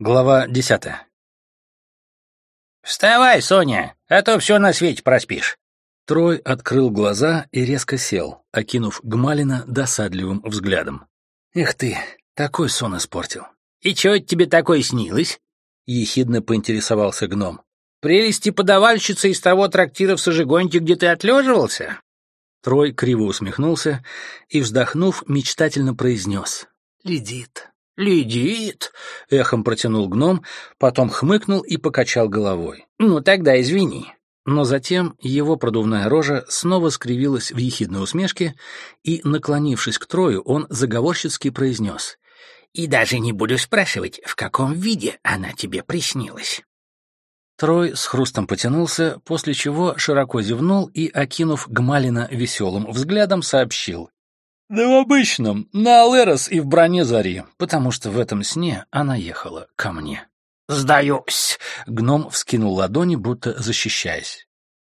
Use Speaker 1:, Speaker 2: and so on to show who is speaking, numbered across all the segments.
Speaker 1: Глава десятая.
Speaker 2: «Вставай, Соня, а то все на свете проспишь».
Speaker 1: Трой открыл глаза и резко сел, окинув Гмалина досадливым взглядом. «Эх ты, такой сон испортил».
Speaker 2: «И чего тебе такое снилось?»
Speaker 1: — ехидно поинтересовался гном.
Speaker 2: «Прелести подавальщицы из того трактира в Сожигонте, где ты отлеживался?»
Speaker 1: Трой криво усмехнулся и, вздохнув, мечтательно произнес. «Ледит».
Speaker 2: «Ледит!»
Speaker 1: — эхом протянул гном, потом хмыкнул и покачал головой.
Speaker 2: «Ну, тогда извини».
Speaker 1: Но затем его продувная рожа снова скривилась в ехидной усмешке, и, наклонившись к Трою, он заговорщицки произнес.
Speaker 2: «И даже не буду спрашивать, в каком виде она тебе приснилась».
Speaker 1: Трой с хрустом потянулся, после чего широко зевнул и, окинув Гмалина веселым взглядом, сообщил. Да в обычном, на Алерос и в броне Зари, потому что в этом сне она ехала ко мне.
Speaker 2: «Сдаюсь!»
Speaker 1: — гном вскинул ладони, будто защищаясь.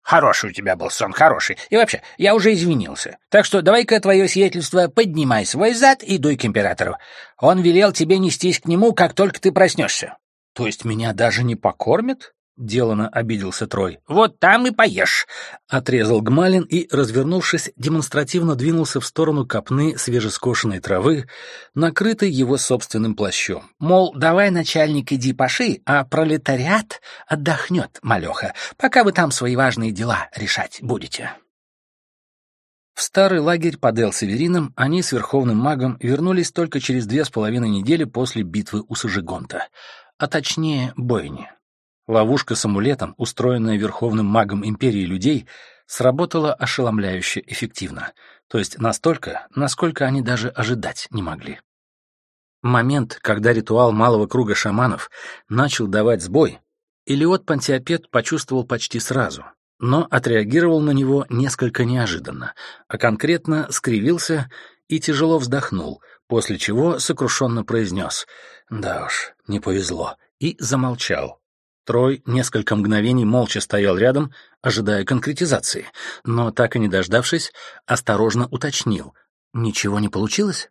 Speaker 2: «Хороший у тебя был сон, хороший. И вообще, я уже извинился. Так что давай-ка твое сиятельство поднимай свой зад и дуй к императору. Он велел тебе нестись к нему, как только ты проснешься».
Speaker 1: «То есть меня даже не покормят?» Делано обиделся Трой.
Speaker 2: «Вот там и поешь!»
Speaker 1: — отрезал Гмалин и, развернувшись, демонстративно двинулся в сторону копны свежескошенной травы, накрытой его собственным плащом.
Speaker 2: Мол, давай, начальник, иди паши, а пролетариат отдохнет, малеха, пока вы там свои важные дела решать будете.
Speaker 1: В старый лагерь под Эл-Северином они с верховным магом вернулись только через две с половиной недели после битвы у Сажигонта, а точнее бойни. Ловушка с амулетом, устроенная верховным магом империи людей, сработала ошеломляюще эффективно, то есть настолько, насколько они даже ожидать не могли. Момент, когда ритуал малого круга шаманов начал давать сбой, Илиот Пантиопет почувствовал почти сразу, но отреагировал на него несколько неожиданно, а конкретно скривился и тяжело вздохнул, после чего сокрушенно произнес «Да уж, не повезло», и замолчал, Трой несколько мгновений молча стоял рядом, ожидая конкретизации, но, так и не дождавшись, осторожно уточнил. «Ничего не получилось?»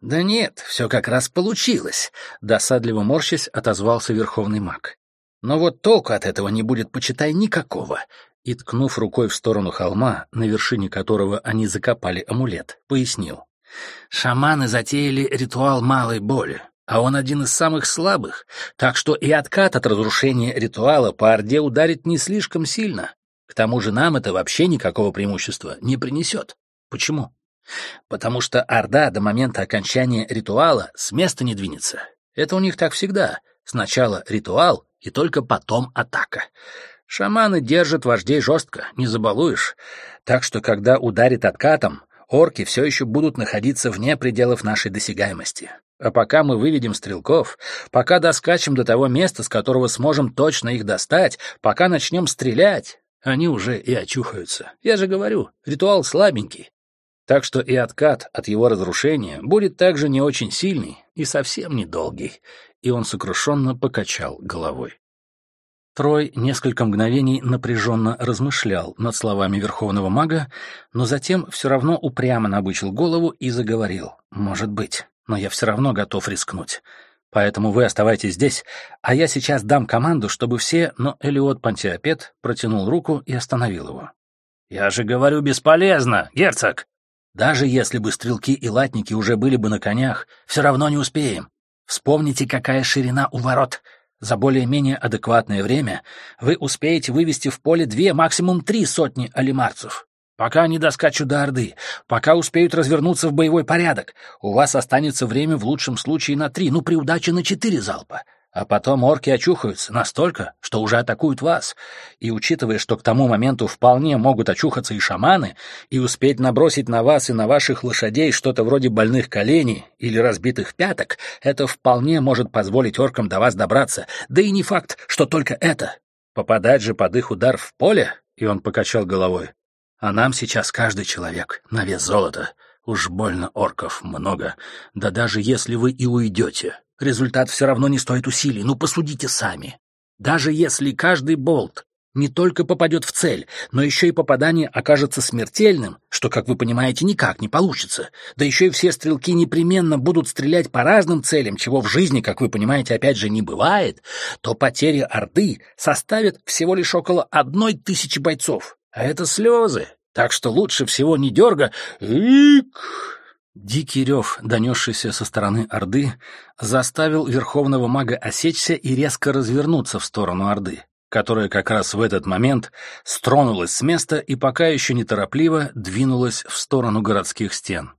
Speaker 2: «Да нет, все как раз получилось», — досадливо морщась отозвался верховный маг. «Но вот толку от этого не будет, почитай, никакого».
Speaker 1: И, ткнув рукой в сторону холма, на вершине которого они закопали амулет, пояснил.
Speaker 2: «Шаманы затеяли ритуал малой боли а он один из самых слабых, так что и откат от разрушения ритуала по Орде ударит не слишком сильно. К тому же нам это вообще никакого преимущества не принесет. Почему? Потому что Орда до момента окончания ритуала с места не двинется. Это у них так всегда. Сначала ритуал, и только потом атака. Шаманы держат вождей жестко, не забалуешь. Так что, когда ударит откатом, орки все еще будут находиться вне пределов нашей досягаемости. А пока мы выведем стрелков, пока доскачем до того места, с которого сможем точно их достать, пока начнем стрелять, они уже и очухаются. Я же говорю, ритуал слабенький. Так что и откат от его разрушения будет также не очень сильный и совсем недолгий. И он сокрушенно покачал головой. Трой несколько мгновений напряженно размышлял над словами Верховного Мага, но затем все равно упрямо набычил голову и заговорил. «Может быть, но я все равно готов рискнуть. Поэтому вы оставайтесь здесь, а я сейчас дам команду, чтобы все...» Но Элиот Пантиопет протянул руку и остановил его. «Я же говорю, бесполезно, герцог!»
Speaker 1: «Даже если бы стрелки и латники уже были бы на конях, все равно не успеем. Вспомните, какая ширина у ворот. За более-менее адекватное время вы успеете вывести в поле две, максимум три сотни алимарцев. Пока они доскачут до Орды, пока успеют развернуться в боевой порядок, у вас останется время в лучшем случае на три, ну, при удаче на четыре залпа. А потом орки очухаются настолько, что уже атакуют вас. И учитывая, что к тому моменту вполне могут очухаться и шаманы, и успеть набросить на вас и на ваших лошадей что-то вроде больных коленей или разбитых пяток, это вполне может позволить оркам до вас добраться. Да и не факт, что только это. Попадать же под их удар в поле, и он покачал головой. А нам сейчас каждый человек на вес золота. Уж больно орков много. Да даже если вы и уйдете, результат все равно не стоит усилий. Ну, посудите сами. Даже если каждый болт не только попадет в цель, но еще и попадание окажется смертельным, что, как вы понимаете, никак не получится. Да еще и все стрелки непременно будут стрелять по разным целям, чего в жизни, как вы понимаете, опять же не бывает, то потери Орды составят всего лишь около одной тысячи бойцов. А это слезы. Так что лучше всего не дерга. Ик! Дикий рев, донесшийся со стороны Орды, заставил верховного мага осечься и резко развернуться в сторону Орды которая как раз в этот момент стронулась с места и пока еще неторопливо двинулась в сторону городских стен.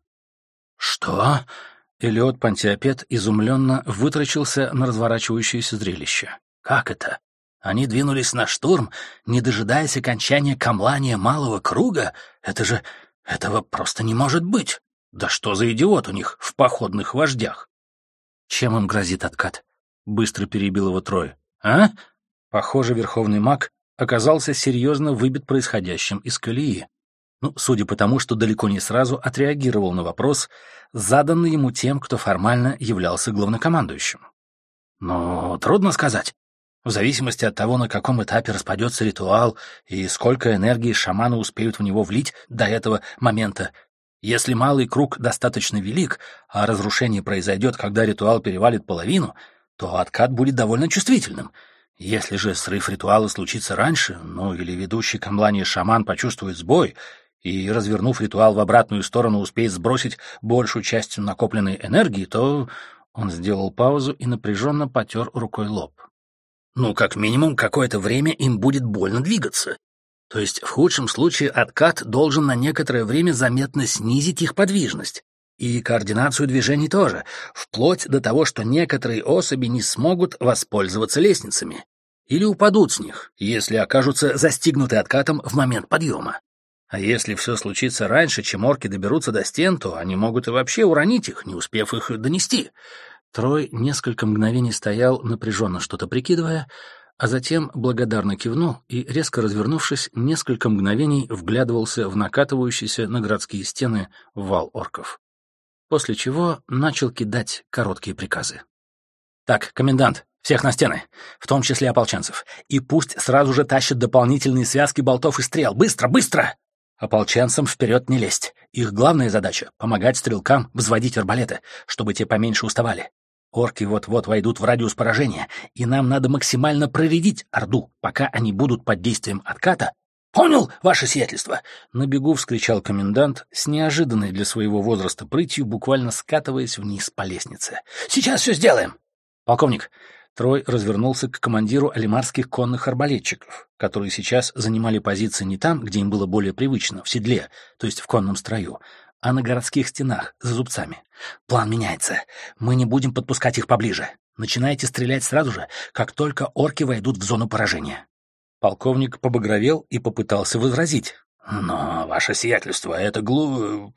Speaker 1: «Что?» — Элиот Пантиопет изумленно вытрачился на разворачивающееся зрелище. «Как это? Они двинулись на штурм, не дожидаясь окончания камлания малого круга? Это же... этого просто не может быть! Да что за идиот у них в походных вождях?» «Чем им грозит откат?» — быстро перебил его Трой. «А?» Похоже, верховный маг оказался серьезно выбит происходящим из колеи. Ну, судя по тому, что далеко не сразу отреагировал на вопрос, заданный ему тем, кто формально являлся главнокомандующим. Но трудно сказать. В зависимости от того, на каком этапе распадется ритуал и сколько энергии шаманы успеют в него влить до этого момента. Если малый круг достаточно велик, а разрушение произойдет, когда ритуал перевалит половину, то откат будет довольно чувствительным — если же срыв ритуала случится раньше, ну или ведущий камлани шаман почувствует сбой и, развернув ритуал в обратную сторону, успеет сбросить большую часть накопленной энергии, то он сделал паузу и напряженно потер рукой лоб. Ну, как минимум, какое-то время им будет больно двигаться. То есть, в худшем случае, откат должен на некоторое время заметно снизить их подвижность. И координацию движений тоже, вплоть до того, что некоторые особи не смогут воспользоваться лестницами. Или упадут с них, если окажутся застигнуты откатом в момент подъема. А если все случится раньше, чем орки доберутся до стен, то они могут и вообще уронить их, не успев их донести. Трой несколько мгновений стоял, напряженно что-то прикидывая, а затем благодарно кивнул и, резко развернувшись, несколько мгновений вглядывался в накатывающийся на городские стены вал орков после чего начал кидать короткие приказы. «Так, комендант, всех на стены, в том числе ополченцев, и пусть сразу же тащат дополнительные связки болтов и стрел. Быстро, быстро!» Ополченцам вперед не лезть. Их главная задача — помогать стрелкам взводить арбалеты, чтобы те поменьше уставали. Орки вот-вот войдут в радиус поражения, и нам надо максимально проредить Орду, пока они будут под действием отката «Понял, ваше сиятельство!» — на бегу вскричал комендант с неожиданной для своего возраста прытью, буквально скатываясь вниз по лестнице. «Сейчас все сделаем!» «Полковник!» Трой развернулся к командиру алимарских конных арбалетчиков, которые сейчас занимали позиции не там, где им было более привычно, в седле, то есть в конном строю, а на городских стенах, за зубцами. «План меняется. Мы не будем подпускать их поближе. Начинайте стрелять сразу же, как только орки войдут в зону поражения. Полковник побагровел и попытался возразить. «Но, ваше сиятельство, это глу...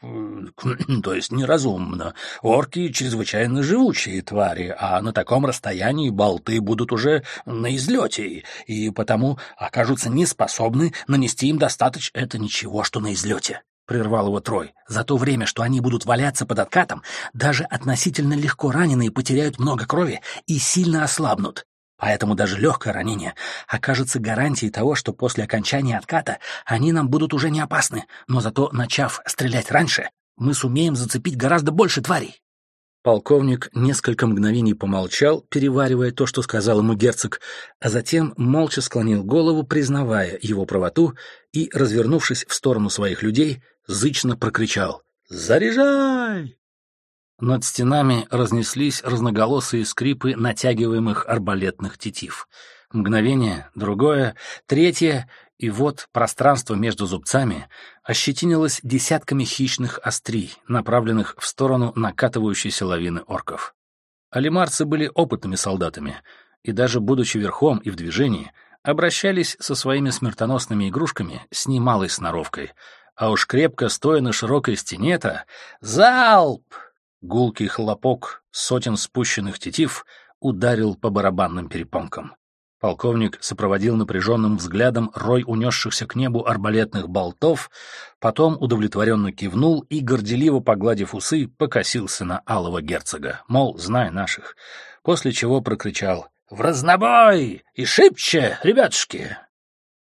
Speaker 1: то есть неразумно. Орки — чрезвычайно живучие твари, а на таком расстоянии болты будут уже на излете, и потому окажутся неспособны нанести им достаточно... Это ничего, что на излете. — прервал его Трой. «За то время, что они будут валяться под откатом, даже относительно легко раненые потеряют много крови и сильно ослабнут. Поэтому даже легкое ранение окажется гарантией того, что после окончания отката они нам будут уже не опасны, но зато, начав стрелять раньше, мы сумеем зацепить гораздо больше тварей. Полковник несколько мгновений помолчал, переваривая то, что сказал ему герцог, а затем молча склонил голову, признавая его правоту, и, развернувшись в сторону своих людей, зычно прокричал «Заряжай!». Над стенами разнеслись разноголосые скрипы натягиваемых арбалетных тетив. Мгновение, другое, третье, и вот пространство между зубцами ощетинилось десятками хищных острий, направленных в сторону накатывающейся лавины орков. Алимарцы были опытными солдатами, и даже будучи верхом и в движении, обращались со своими смертоносными игрушками с немалой сноровкой. А уж крепко стоя на широкой стене-то... Залп! Гулкий хлопок сотен спущенных тетив ударил по барабанным перепонкам. Полковник сопроводил напряженным взглядом рой унесшихся к небу арбалетных болтов, потом удовлетворенно кивнул и, горделиво погладив усы, покосился на алого герцога, мол, знай наших, после чего прокричал «В разнобой! И шибче, ребятушки!»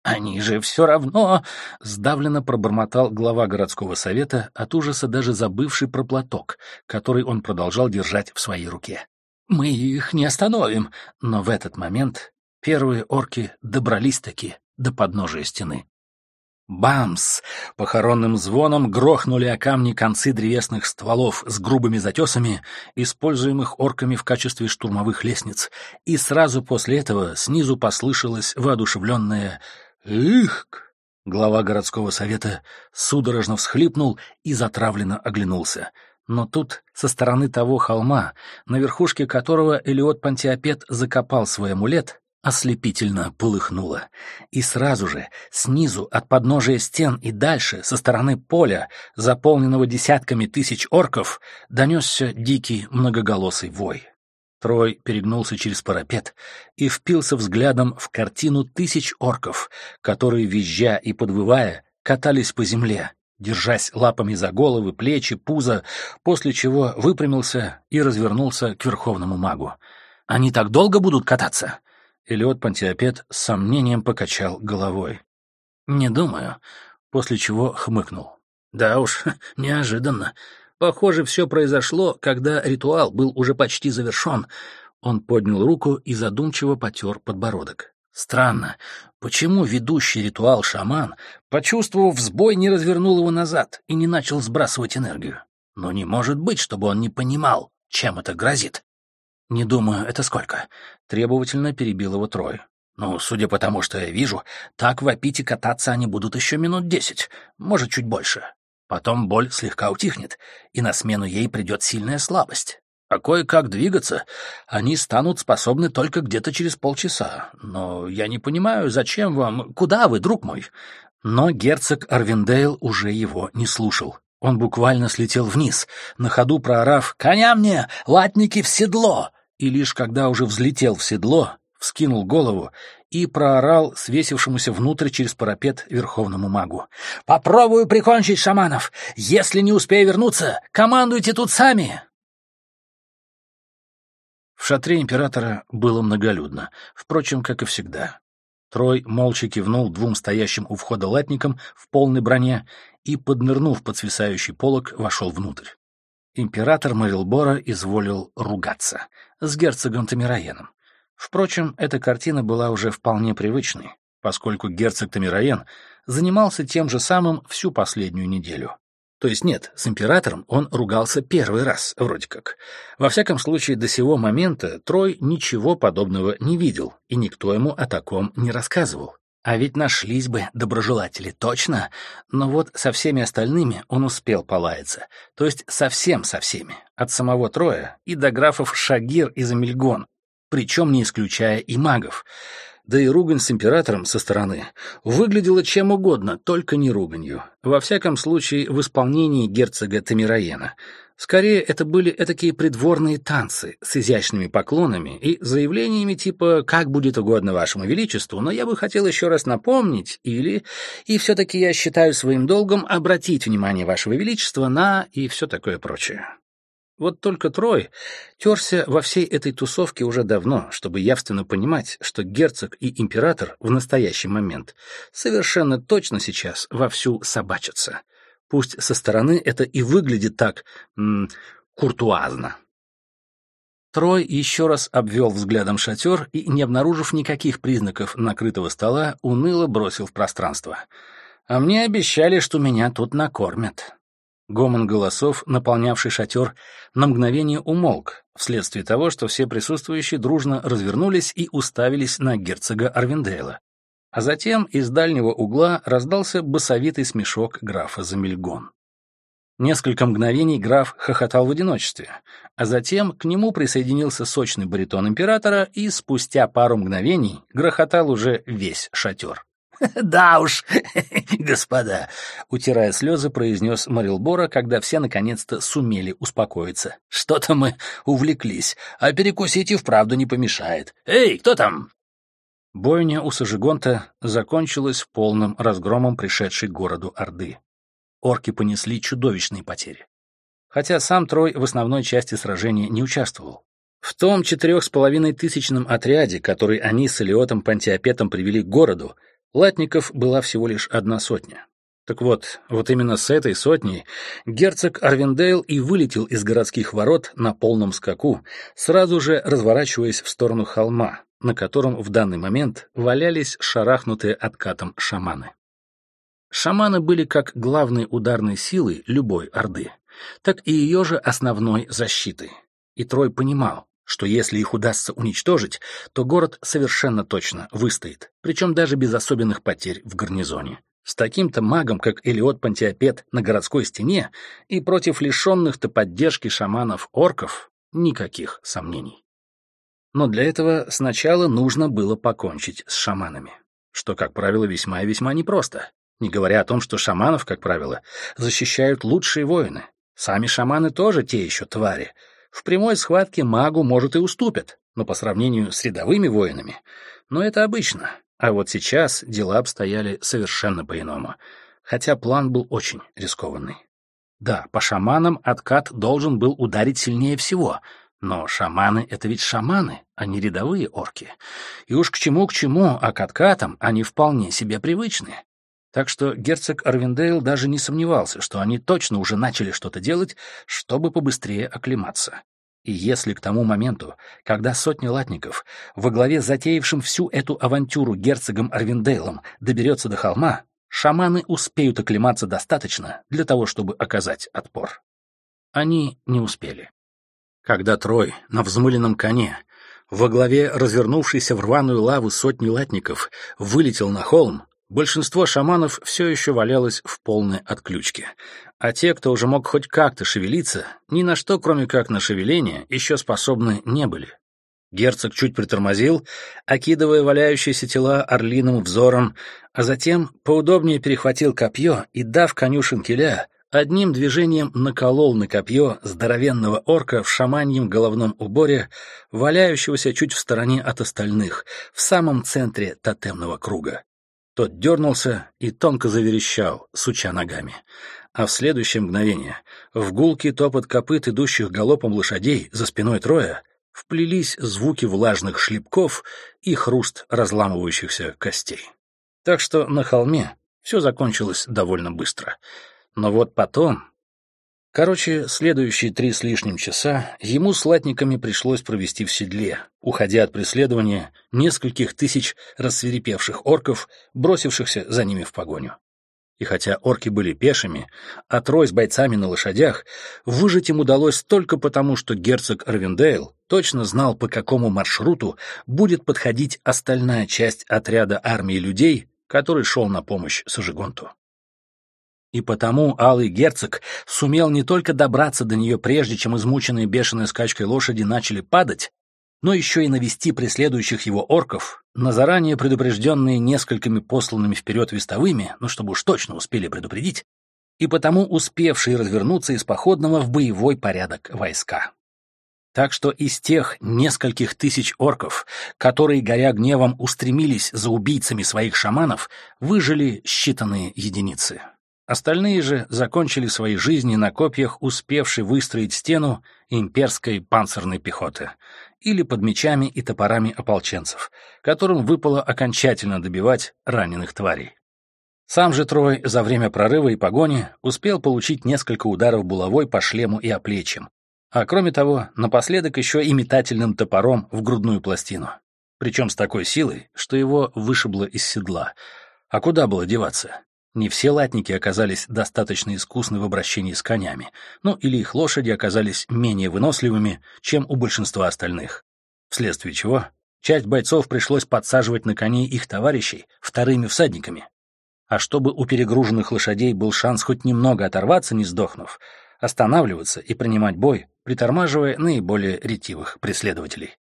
Speaker 1: «Они же все равно...» — сдавленно пробормотал глава городского совета, от ужаса даже забывший про платок, который он продолжал держать в своей руке. «Мы их не остановим!» Но в этот момент первые орки добрались-таки до подножия стены. Бамс! Похоронным звоном грохнули о камни концы древесных стволов с грубыми затесами, используемых орками в качестве штурмовых лестниц, и сразу после этого снизу послышалось воодушевленное «Их!». Глава городского совета судорожно всхлипнул и затравленно оглянулся. Но тут, со стороны того холма, на верхушке которого Элиот Пантиопет закопал свой амулет, ослепительно полыхнуло. И сразу же, снизу, от подножия стен и дальше, со стороны поля, заполненного десятками тысяч орков, донесся дикий многоголосый вой. Трой перегнулся через парапет и впился взглядом в картину тысяч орков, которые, визжа и подвывая, катались по земле, держась лапами за головы, плечи, пузо, после чего выпрямился и развернулся к верховному магу. «Они так долго будут кататься?» Элиот Пантиопет с сомнением покачал головой. «Не думаю», после чего хмыкнул. «Да уж, неожиданно. Похоже, все произошло, когда ритуал был уже почти завершен». Он поднял руку и задумчиво потер подбородок. Странно, почему ведущий ритуал шаман, почувствовав сбой, не развернул его назад и не начал сбрасывать энергию? Но не может быть, чтобы он не понимал, чем это грозит. «Не думаю, это сколько?» — требовательно перебил его Трой. «Ну, судя по тому, что я вижу, так вопить и кататься они будут еще минут десять, может, чуть больше. Потом боль слегка утихнет, и на смену ей придет сильная слабость. А кое-как двигаться они станут способны только где-то через полчаса. Но я не понимаю, зачем вам... Куда вы, друг мой?» Но герцог Арвиндейл уже его не слушал. Он буквально слетел вниз, на ходу проорав «Коня мне! Латники в седло!» И лишь когда уже взлетел в седло, вскинул голову и проорал свесившемуся внутрь через парапет верховному магу. «Попробую прикончить шаманов! Если не успею вернуться, командуйте тут сами!» В шатре императора было многолюдно, впрочем, как и всегда. Трой молча кивнул двум стоящим у входа латникам в полной броне и, поднырнув под свисающий полог, вошел внутрь. Император Марилбора изволил ругаться с герцогом Тамираеном. Впрочем, эта картина была уже вполне привычной, поскольку герцог Тамираен занимался тем же самым всю последнюю неделю. То есть нет, с императором он ругался первый раз, вроде как. Во всяком случае, до сего момента Трой ничего подобного не видел, и никто ему о таком не рассказывал. А ведь нашлись бы доброжелатели, точно. Но вот со всеми остальными он успел полаяться. То есть совсем со всеми. От самого Троя и до графов Шагир и Замельгон. Причем не исключая и магов да и ругань с императором со стороны выглядела чем угодно, только не руганью. Во всяком случае, в исполнении герцога Тамираена. Скорее, это были этакие придворные танцы с изящными поклонами и заявлениями типа «как будет угодно вашему величеству», но я бы хотел еще раз напомнить или «и все-таки я считаю своим долгом обратить внимание вашего величества на» и все такое прочее. Вот только Трой терся во всей этой тусовке уже давно, чтобы явственно понимать, что герцог и император в настоящий момент совершенно точно сейчас вовсю собачатся. Пусть со стороны это и выглядит так м, куртуазно. Трой еще раз обвел взглядом шатер и, не обнаружив никаких признаков накрытого стола, уныло бросил в пространство. «А мне обещали, что меня тут накормят». Гомон голосов, наполнявший шатер, на мгновение умолк, вследствие того, что все присутствующие дружно развернулись и уставились на герцога Арвиндейла. А затем из дальнего угла раздался басовитый смешок графа Замельгон. Несколько мгновений граф хохотал в одиночестве, а затем к нему присоединился сочный баритон императора, и спустя пару мгновений грохотал уже весь шатер. «Да уж, господа», — утирая слезы, произнес Марилбора, когда все наконец-то сумели успокоиться. «Что-то мы увлеклись, а перекусить и вправду не помешает. Эй, кто там?» Бойня у Сажигонта закончилась полным разгромом пришедшей к городу Орды. Орки понесли чудовищные потери. Хотя сам Трой в основной части сражения не участвовал. В том четырех с половиной тысячном отряде, который они с Элиотом Пантиопетом привели к городу,
Speaker 2: Латников была всего лишь одна сотня. Так вот, вот именно с этой сотней герцог Арвиндейл и вылетел из городских ворот на полном скаку, сразу же разворачиваясь в сторону холма, на котором в данный момент валялись шарахнутые откатом шаманы. Шаманы были как главной ударной силой любой Орды, так и ее же основной защитой. И Трой понимал, что если их удастся уничтожить, то город совершенно точно выстоит, причем даже без особенных потерь в гарнизоне. С таким-то магом, как Элиот Пантиопет на городской стене, и против лишенных-то поддержки шаманов-орков никаких сомнений. Но для этого сначала нужно было покончить с шаманами, что, как правило, весьма и весьма непросто, не говоря о том, что шаманов, как правило, защищают лучшие воины. Сами шаманы тоже те еще твари. В прямой схватке магу, может, и уступят, но по сравнению с рядовыми воинами. Но это обычно, а вот сейчас дела обстояли совершенно по-иному, хотя план был очень рискованный. Да, по шаманам откат должен был ударить сильнее всего, но шаманы — это ведь шаманы, а не рядовые орки. И уж к чему к чему, а к откатам они вполне себе привычны. Так что герцог Арвиндейл даже не сомневался, что они точно уже начали что-то делать, чтобы побыстрее оклематься. И если к тому моменту, когда сотни латников во главе затеявшим всю эту авантюру герцогом Арвиндейлом доберется до холма, шаманы успеют оклематься достаточно для того, чтобы оказать отпор. Они не успели. Когда Трой на взмыленном коне во главе развернувшейся в рваную лаву сотни латников вылетел на холм, Большинство шаманов все еще валялось в полной отключке, а те, кто уже мог хоть как-то шевелиться, ни на что, кроме как на шевеление, еще способны не были. Герцог чуть притормозил, окидывая валяющиеся тела орлиным взором, а затем поудобнее перехватил копье и, дав коню шинкеля, одним движением наколол на копье здоровенного орка в шаманьем головном уборе, валяющегося чуть в стороне от остальных, в самом центре тотемного круга. Тот дернулся и тонко заверещал, суча ногами. А в следующее мгновение в гулкий топот копыт идущих галопом лошадей за спиной троя вплелись звуки влажных шлепков и хруст разламывающихся костей. Так что на холме все закончилось довольно быстро. Но вот потом Короче, следующие три с лишним часа ему с латниками пришлось провести в седле, уходя от преследования нескольких тысяч рассверепевших орков, бросившихся за ними в погоню. И хотя орки были пешими, а трой с бойцами на лошадях, выжить им удалось только потому, что герцог Арвиндейл точно знал, по какому маршруту будет подходить остальная часть отряда армии людей, который шел на помощь Сажигонту. И потому Алый Герцог сумел не только добраться до нее прежде, чем измученные бешеной скачкой лошади начали падать, но еще и навести преследующих его орков на заранее предупрежденные несколькими посланными вперед вестовыми, ну чтобы уж точно успели предупредить, и потому успевшие развернуться из походного в боевой порядок войска. Так что из тех нескольких тысяч орков, которые, горя гневом, устремились за убийцами своих шаманов, выжили считанные единицы. Остальные же закончили свои жизни на копьях, успевшей выстроить стену имперской панцирной пехоты, или под мечами и топорами ополченцев, которым выпало окончательно добивать раненых тварей. Сам же Трой за время прорыва и погони успел получить несколько ударов булавой по шлему и оплечьям, а кроме того, напоследок еще и метательным топором в грудную пластину. Причем с такой силой, что его вышибло из седла. А куда было деваться? Не все латники оказались достаточно искусны в обращении с конями, ну или их лошади оказались менее выносливыми, чем у большинства остальных. Вследствие чего часть бойцов пришлось подсаживать на коней их товарищей вторыми всадниками. А чтобы у перегруженных лошадей был шанс хоть немного оторваться, не сдохнув, останавливаться и принимать бой, притормаживая наиболее ретивых преследователей.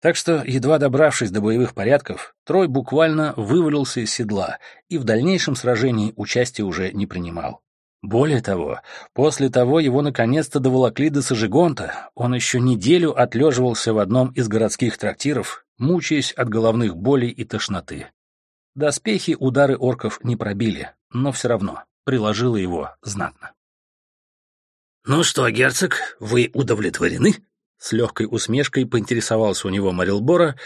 Speaker 2: Так что, едва добравшись до боевых порядков, Трой буквально вывалился из седла и в дальнейшем сражении участия уже не принимал. Более того, после того его наконец-то доволокли до Сажигонта, он еще неделю отлеживался в одном из городских трактиров, мучаясь от головных болей и тошноты. Доспехи удары орков не пробили, но все равно приложило его знатно.
Speaker 1: «Ну что, герцог, вы удовлетворены?»
Speaker 2: С легкой усмешкой поинтересовался у него Марилбора,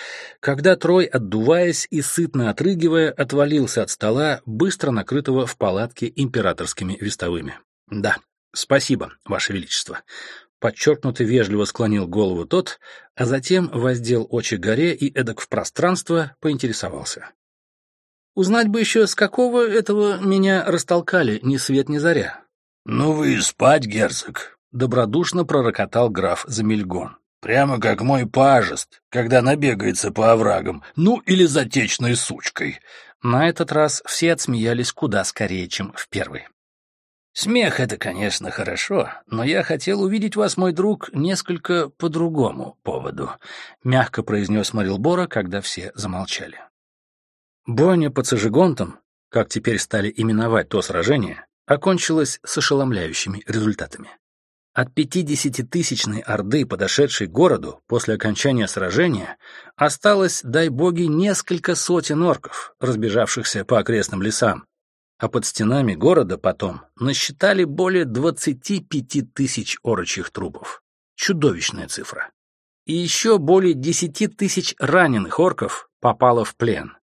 Speaker 2: когда Трой, отдуваясь и сытно отрыгивая, отвалился от стола, быстро накрытого в палатке императорскими вестовыми. «Да, спасибо, Ваше Величество». Подчеркнуто вежливо склонил голову тот, а затем воздел очи горе и эдак в пространство поинтересовался. «Узнать бы еще, с какого этого меня растолкали, ни свет ни заря».
Speaker 1: «Ну вы спать, герцог», —
Speaker 2: добродушно пророкотал граф Замельгон.
Speaker 1: «Прямо как мой пажест, когда набегается по оврагам, ну или затечной сучкой».
Speaker 2: На этот раз все отсмеялись куда скорее, чем в первый.
Speaker 1: «Смех — это, конечно, хорошо, но я хотел увидеть вас, мой друг, несколько по другому поводу», —
Speaker 2: мягко произнес Марилбора, когда все замолчали. Бойня под Сажигонтом, как теперь стали именовать то сражение, окончилась с ошеломляющими результатами. От 50-тысячной орды, подошедшей к городу после окончания сражения, осталось, дай боги, несколько сотен орков, разбежавшихся по окрестным лесам, а под стенами города потом насчитали более 25 тысяч орочих трупов. Чудовищная цифра. И еще более 10 тысяч раненых орков попало в плен.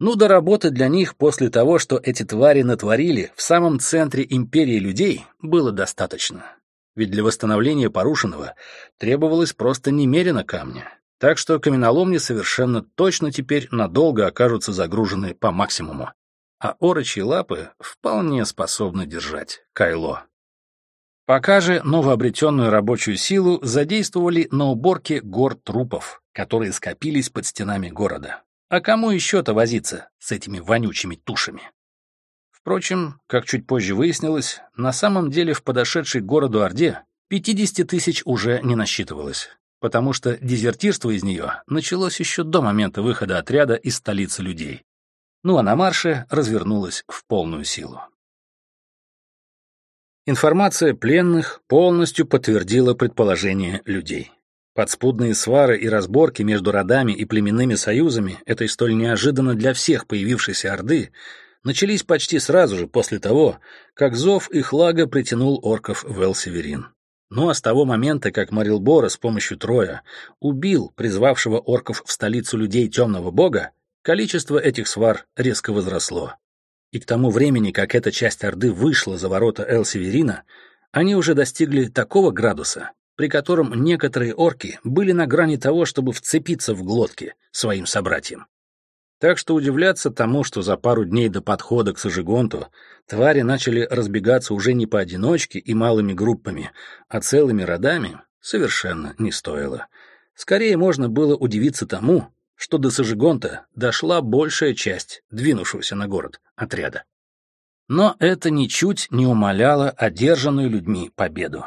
Speaker 2: Ну до работы для них после того, что эти твари натворили в самом центре империи людей, было достаточно. Ведь для восстановления порушенного требовалось просто немерено камня. Так что каменоломни совершенно точно теперь надолго окажутся загружены по максимуму. А орочьи лапы вполне способны держать кайло. Пока же новообретенную рабочую силу задействовали на уборке гор трупов, которые скопились под стенами города. А кому еще-то возиться с этими вонючими тушами? Впрочем, как чуть позже выяснилось, на самом деле в подошедшей к городу Орде 50 тысяч уже не насчитывалось, потому что дезертирство из нее началось еще до момента выхода отряда из столицы людей. Ну а на марше развернулось в полную силу. Информация пленных полностью подтвердила предположения людей. Подспудные свары и разборки между родами и племенными союзами этой столь неожиданно для всех появившейся Орды начались почти сразу же после того, как зов их лага притянул орков в Эл-Северин. Ну а с того момента, как Марилбора с помощью Троя убил призвавшего орков в столицу людей темного бога, количество этих свар резко возросло. И к тому времени, как эта часть Орды вышла за ворота Эл-Северина, они уже достигли такого градуса, при котором некоторые орки были на грани того, чтобы вцепиться в глотки своим собратьям. Так что удивляться тому, что за пару дней до подхода к Сажигонту твари начали разбегаться уже не поодиночке и малыми группами, а целыми родами, совершенно не стоило. Скорее можно было удивиться тому, что до Сажигонта дошла большая часть двинувшегося на город отряда. Но это ничуть не умаляло одержанную людьми победу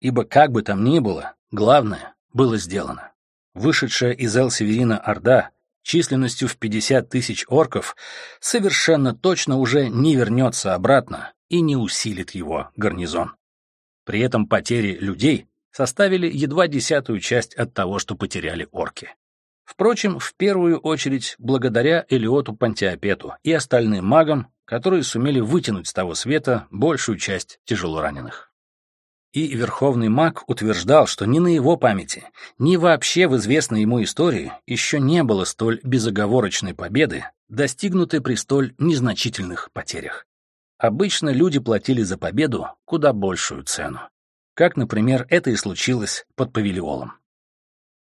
Speaker 2: ибо как бы там ни было, главное было сделано. Вышедшая из Эл-Северина Орда численностью в 50 тысяч орков совершенно точно уже не вернется обратно и не усилит его гарнизон. При этом потери людей составили едва десятую часть от того, что потеряли орки. Впрочем, в первую очередь благодаря Элиоту Пантиопету и остальным магам, которые сумели вытянуть с того света большую часть тяжелораненых. И Верховный маг утверждал, что ни на его памяти, ни вообще в известной ему истории еще не было столь безоговорочной победы, достигнутой при столь незначительных потерях. Обычно люди платили за победу куда большую цену. Как, например, это и случилось под Павелиолом.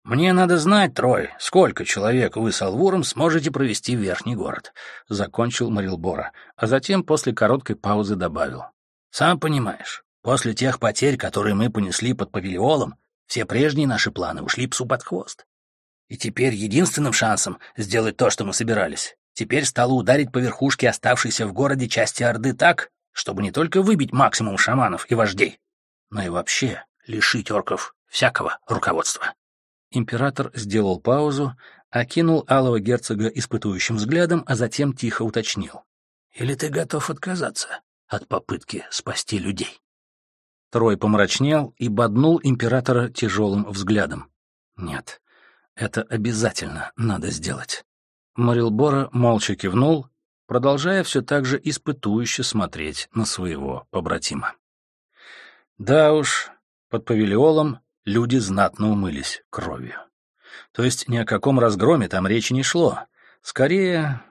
Speaker 2: «Мне надо знать, Трой, сколько человек вы с Алвуром сможете провести в Верхний город», — закончил Марилбора, а затем после короткой паузы добавил. «Сам понимаешь, После тех потерь, которые мы понесли под павильолом, все прежние наши планы ушли псу под хвост. И теперь единственным шансом сделать то, что мы собирались, теперь стало ударить по верхушке оставшейся в городе части Орды так, чтобы не только выбить максимум шаманов и вождей, но и вообще лишить орков всякого руководства. Император сделал паузу, окинул алого герцога испытующим взглядом, а затем тихо уточнил. «Или ты готов отказаться от попытки спасти людей?» Трой помрачнел и боднул императора тяжелым взглядом. «Нет, это обязательно надо сделать». Марилбора молча кивнул, продолжая все так же испытующе смотреть на своего побратима. Да уж, под павильолом люди знатно умылись кровью. То есть ни о каком разгроме там речи не шло. Скорее...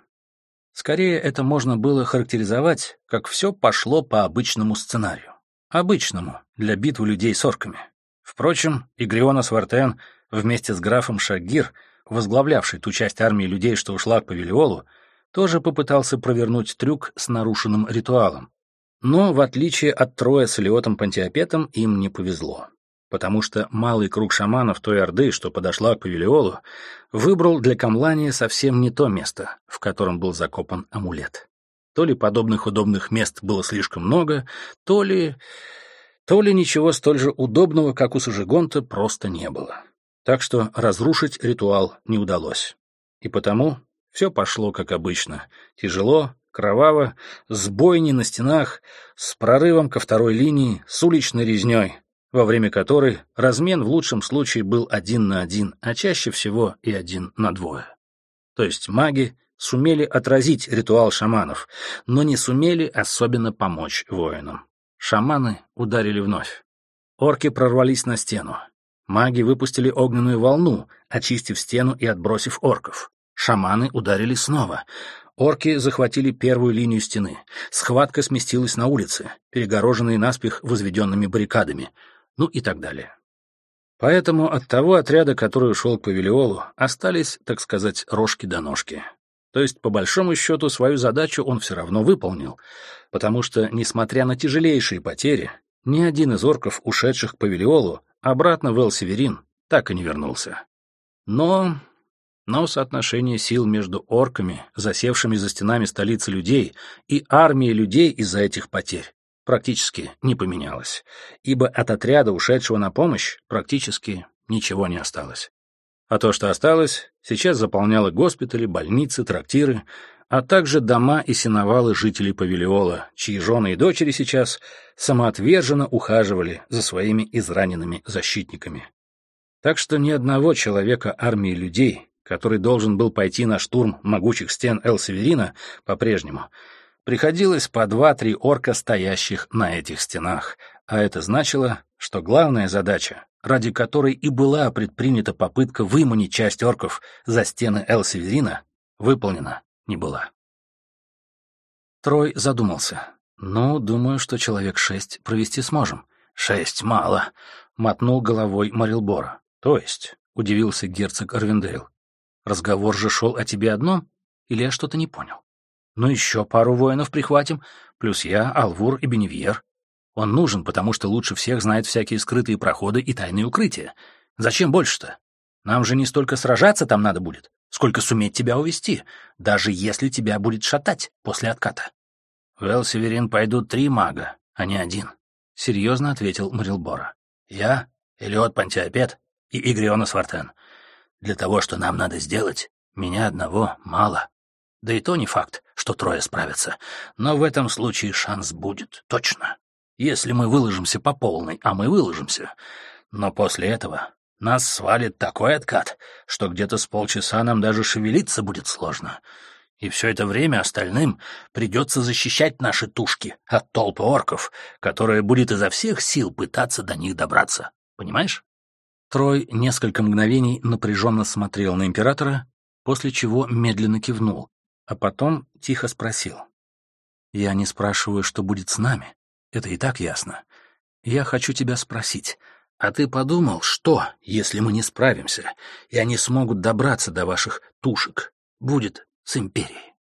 Speaker 2: Скорее это можно было характеризовать, как все пошло по обычному сценарию. Обычному, для битвы людей с орками. Впрочем, Игриона Свартен вместе с графом Шагир, возглавлявший ту часть армии людей, что ушла к Павелиолу, тоже попытался провернуть трюк с нарушенным ритуалом. Но, в отличие от Троя с Леотом Пантиопетом, им не повезло. Потому что малый круг шаманов той Орды, что подошла к Павелиолу, выбрал для камлания совсем не то место, в котором был закопан амулет. То ли подобных удобных мест было слишком много, то ли... то ли ничего столь же удобного, как у Сажигонта, просто не было. Так что разрушить ритуал не удалось. И потому все пошло как обычно. Тяжело, кроваво, с бойни на стенах, с прорывом ко второй линии, с уличной резней, во время которой размен в лучшем случае был один на один, а чаще всего и один на двое. То есть маги сумели отразить ритуал шаманов, но не сумели особенно помочь воинам. Шаманы ударили вновь. Орки прорвались на стену. Маги выпустили огненную волну, очистив стену и отбросив орков. Шаманы ударили снова. Орки захватили первую линию стены. Схватка сместилась на улицы, перегороженные наспех возведенными баррикадами. Ну и так далее. Поэтому от того отряда, который ушел к Павелиолу, остались, так сказать, рожки до ножки. То есть, по большому счету, свою задачу он все равно выполнил, потому что, несмотря на тяжелейшие потери, ни один из орков, ушедших к Павелиолу, обратно в Эл-Северин так и не вернулся. Но но соотношение сил между орками, засевшими за стенами столицы людей, и армией людей из-за этих потерь практически не поменялось, ибо от отряда, ушедшего на помощь, практически ничего не осталось. А то, что осталось, сейчас заполняло госпитали, больницы, трактиры, а также дома и сеновалы жителей Павелиола, чьи жены и дочери сейчас самоотверженно ухаживали за своими израненными защитниками. Так что ни одного человека армии людей, который должен был пойти на штурм могучих стен Эл-Северина по-прежнему, приходилось по два-три орка, стоящих на этих стенах, а это значило, что главная задача, ради которой и была предпринята попытка выманить часть орков за стены Эл-Северина, выполнена не была. Трой задумался. «Ну, думаю, что человек шесть провести сможем». «Шесть мало», — мотнул головой Марилбора. «То есть?» — удивился герцог Арвиндейл. Разговор же шел о тебе одном? Или я что-то не понял? Ну, еще пару воинов прихватим, плюс я, Алвур и Беневьер. Он нужен, потому что лучше всех знает всякие скрытые проходы и тайные укрытия. Зачем больше-то? Нам же не столько сражаться там надо будет, сколько суметь тебя увести, даже если тебя будет шатать после отката. В Эл-Северин пойдут три мага, а не один, — серьезно ответил Мрилбора. Я, Элиот Пантиопет и Игриона Свартен — для того, что нам надо сделать, меня одного мало. Да и то не факт, что трое справятся. Но в этом случае шанс будет, точно. Если мы выложимся по полной, а мы выложимся. Но после этого нас свалит такой откат, что где-то с полчаса нам даже шевелиться будет сложно. И все это время остальным придется защищать наши тушки от толпы орков, которая будет изо всех сил пытаться до них добраться. Понимаешь? Трой несколько мгновений напряженно смотрел на императора, после чего медленно кивнул, а потом тихо спросил. «Я не спрашиваю, что будет с нами. Это и так ясно. Я хочу тебя спросить, а ты подумал, что, если мы не справимся, и они смогут добраться до ваших тушек, будет с Империей?»